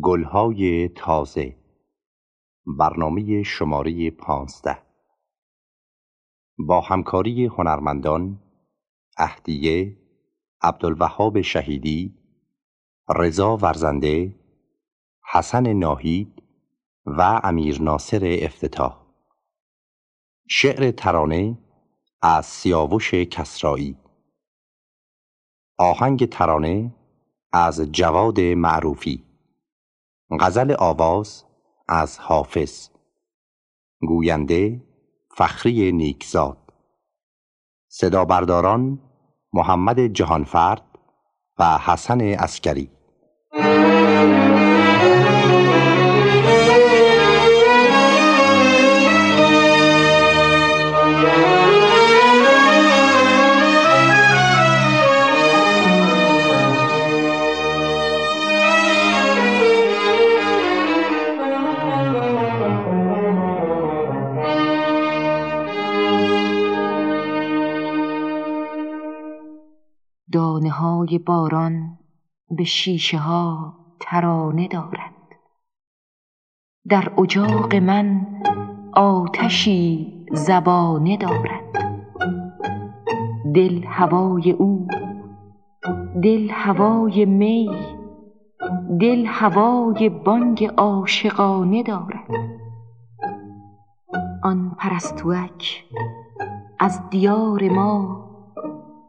گلهای تازه. برنامه شماره پانزده. با همکاری هنرمندان اهدیه عبدالوهاب شهیدی رضا ورزنده حسن ناهید و امیر ناصر افتتاح. شعر ترانه از سیاوش کسرایی. آهنگ ترانه از جواد معروفی. غزل آواز از حافظ. گوینده فخری نیکزاد. صدا برداران محمد جهانفرد و حسن اسکری باران به شیشه ها ترانه دارد. در اجاق من آتشی زبانه دارد. دل هوای او دل هوای می دل هوای بانگ عاشقانه دارد. آن پرستوک از دیار ما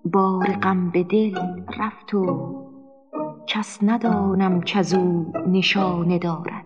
بار غم به دل رفت و کس ندانم کزو نشانه دارد.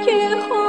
que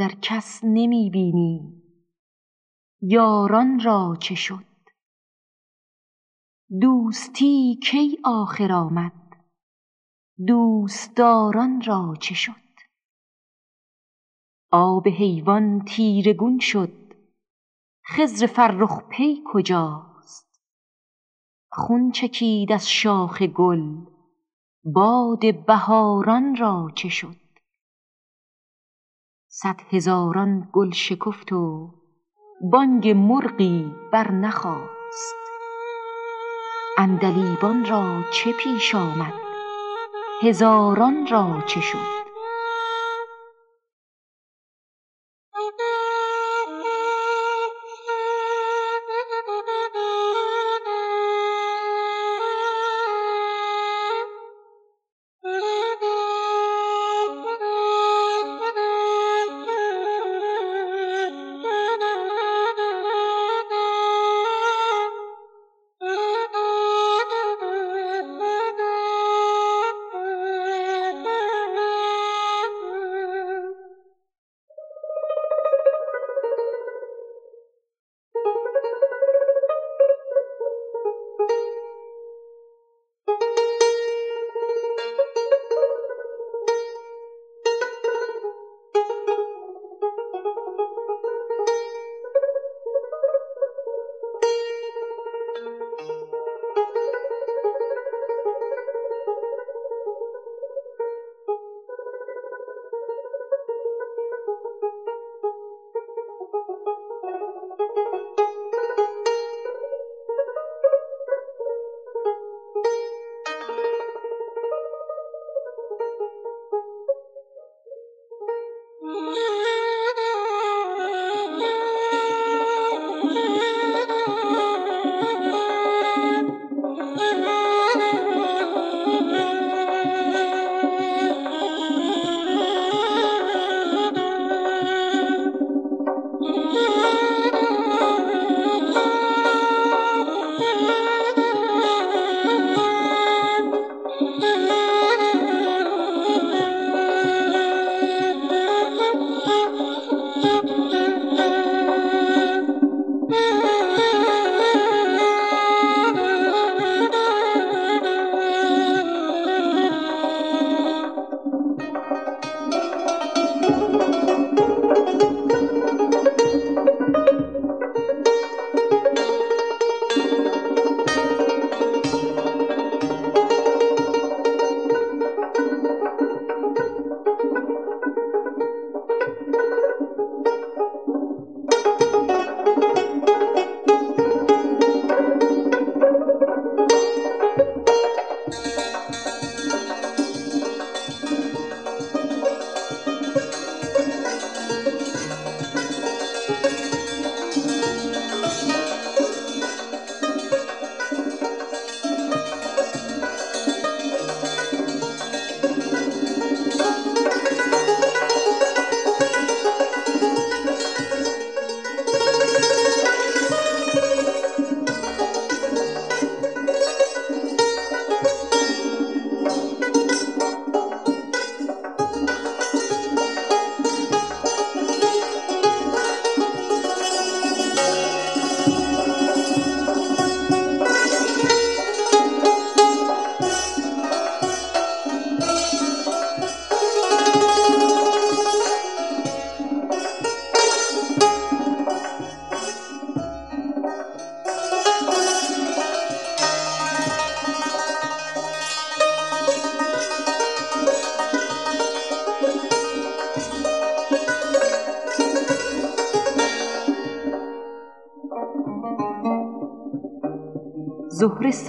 اندر کس نمی بینی. یاران را چه شد؟ دوستی کی آخر آمد؟ دوستداران را چه شد؟ آب حیوان تیره گون شد. خضر فرخ پی کجاست؟ خون چکید از شاخ گل. باد بهاران را چه شد؟ صد هزاران گل شکفت و بانگ مرغی برنخاست عندلیبان را چه پیش آمد؟ هزاران را چه شد؟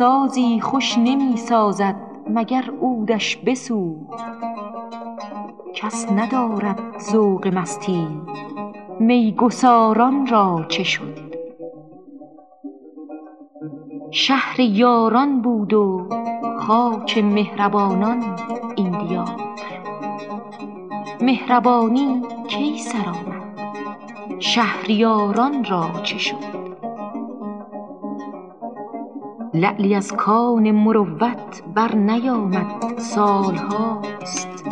سازی خوش نمی سازد مگر عودش بسوز. کس ندارد ذوق مستی میگساران را چه شد؟ شهر یاران بود و خاک مهربانان این دیار. مهربانی کی سر آمد شهریاران را چه شد؟ لعلی از کان مروت بر نیامد سالهاست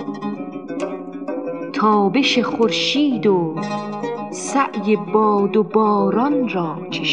تابش خورشید و سعی باد و باران را چه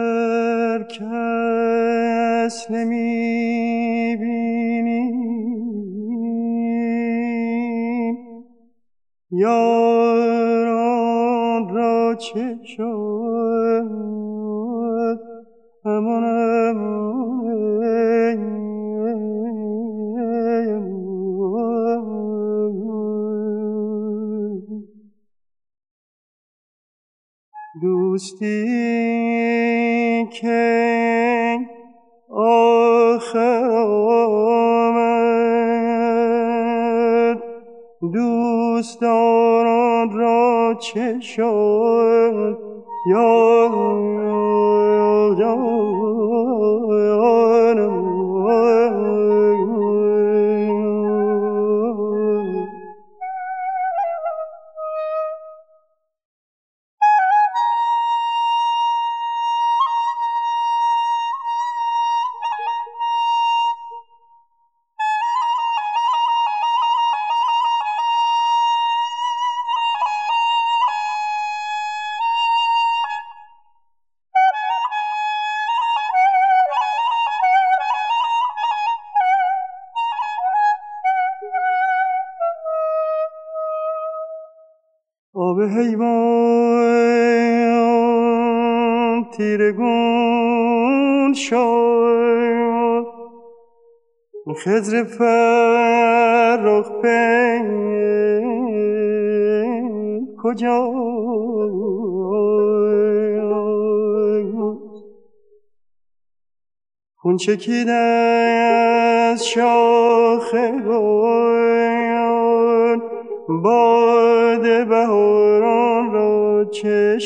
اندر کس نمی بینیم یاران را چه شد؟ همان دوستی که آخر آمد دوستان را چه شد؟ یا حیوان تیرگون شد. خضر فرخ پی کجا خون چکید از شاخ گل باد بهاران را چه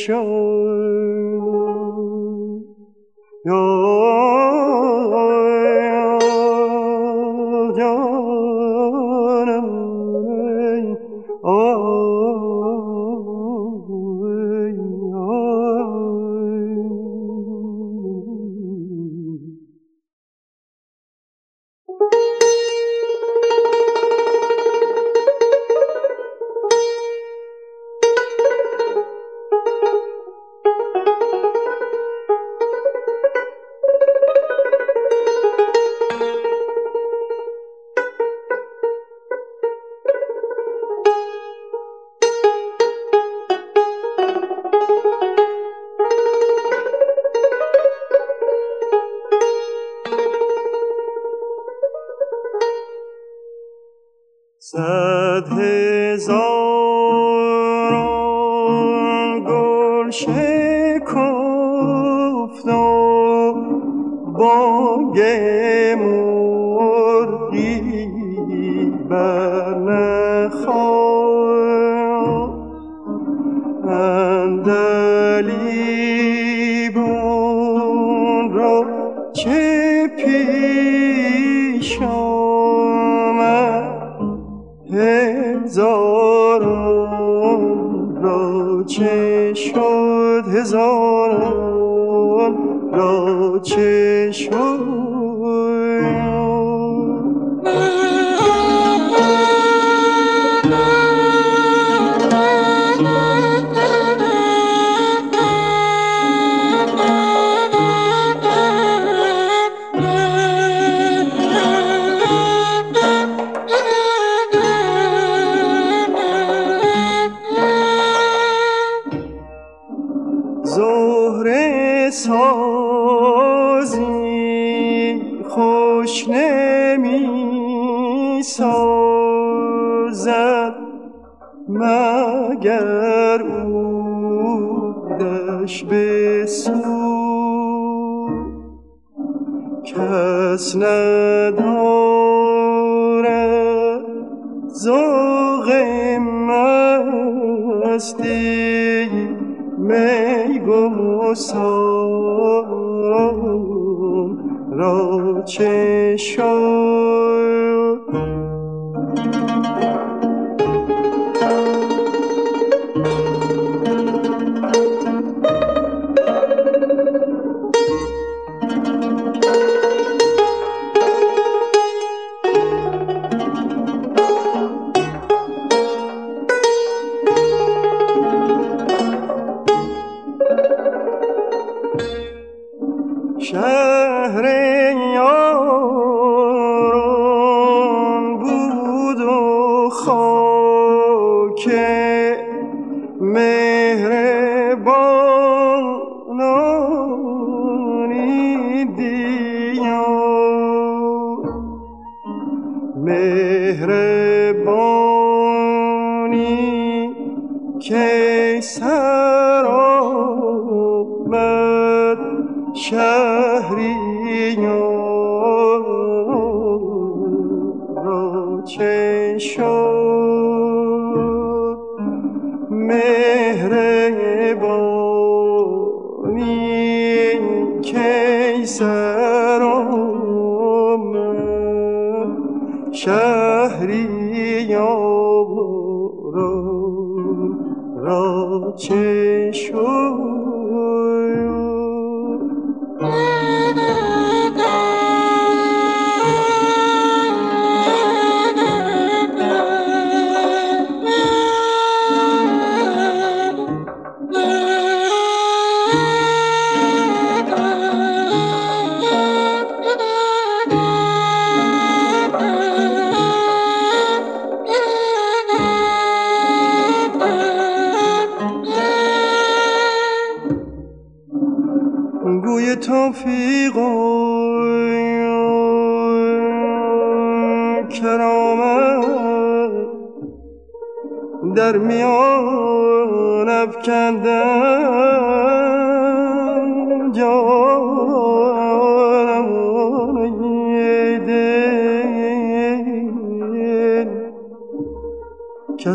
را چه شد زوغ مستی می را چه شد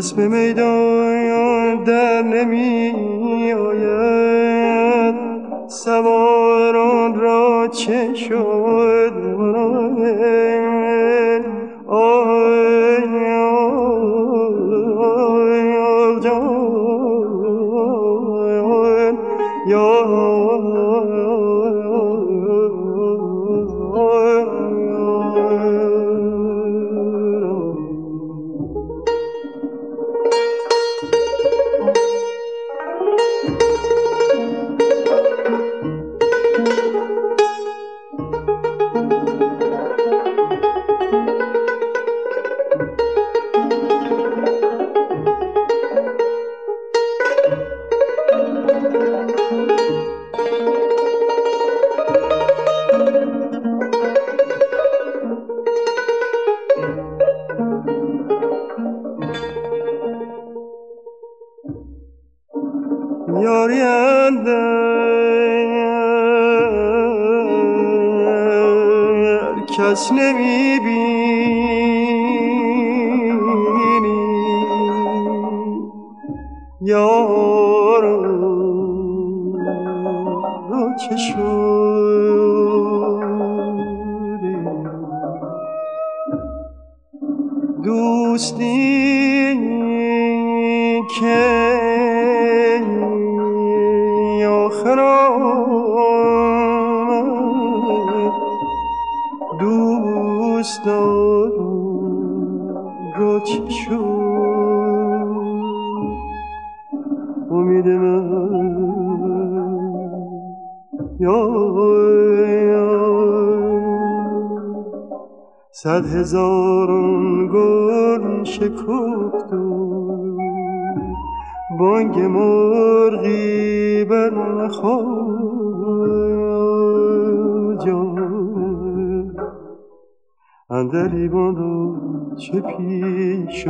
به میدان در نمی آید. سواران را چه شد؟ کس نمی‌بینی. یار رو شده دوستی صد هزاران گل شکفت بانگ مرغی بر اندلیبان را چه پیش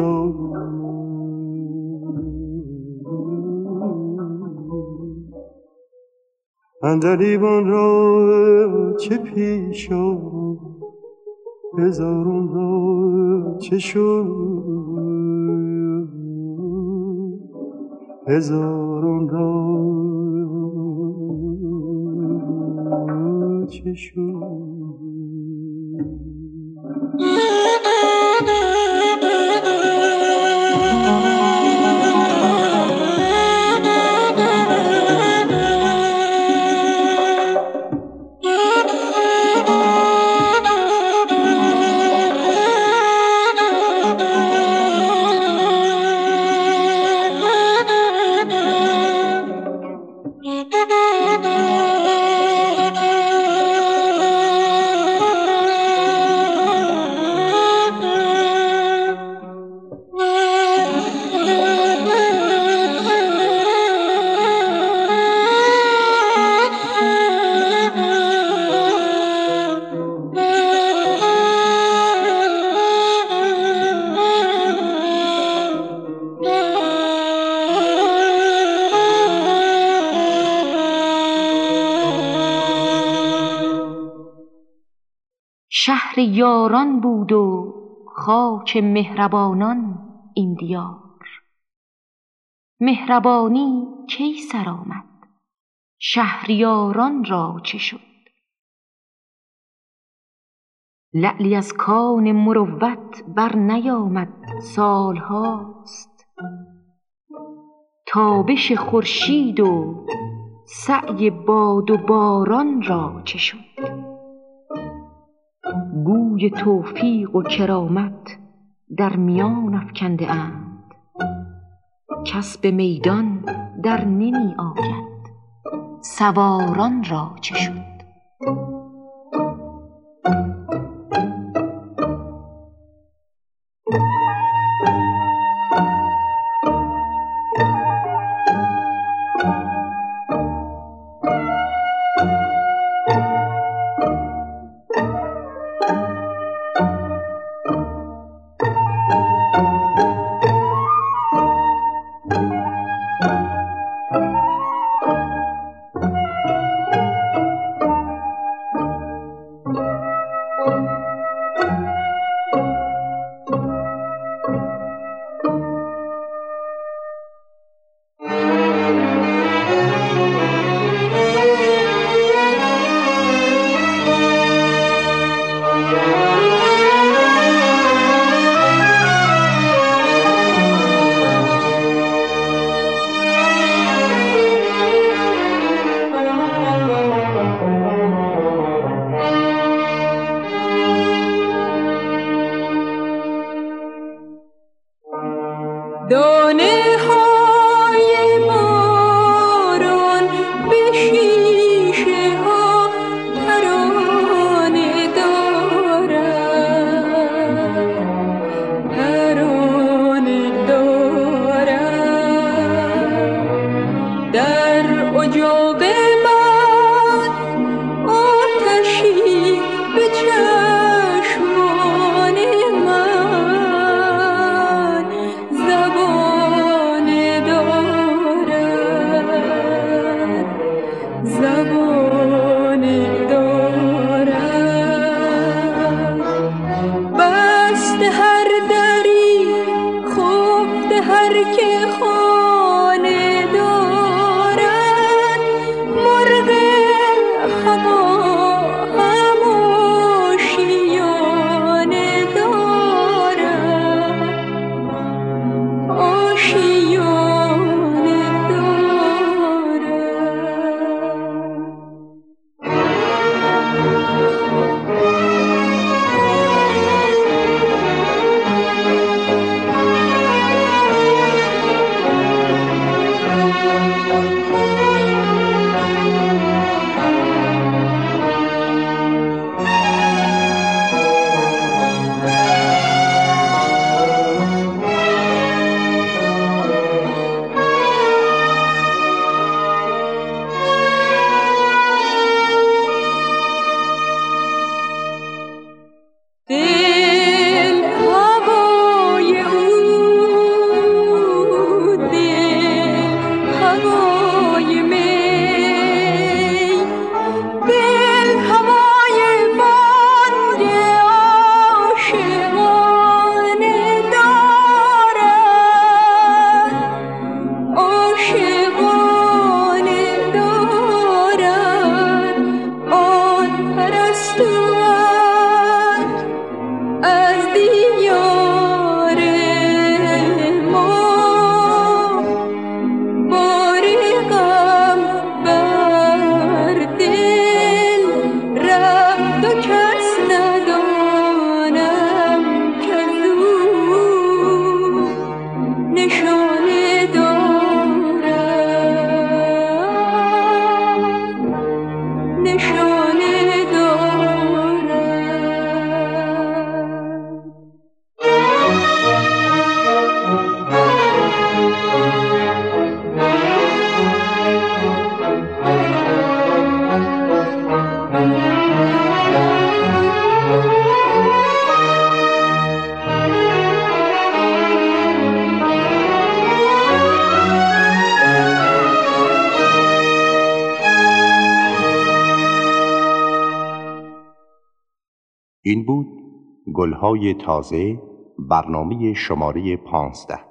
اندلیبان را چه پیش هزارون را چه شد؟ هزارون را چه شهر یاران بود و خاک مهربانان این دیار. مهربانی کی سر آمد؟ شهریاران را چه شد؟ لعلی از کان مروت بر نیامد سالهاست. تابش خورشید و سعی باد و باران را چه شد؟ گوی توفیق و کرامت در میان افکنده اند. کسب میدان در نمی آید. سواران را چه شد؟ به هر دری خوب به هر که خوب گلهای تازه برنامه شماره پانزده.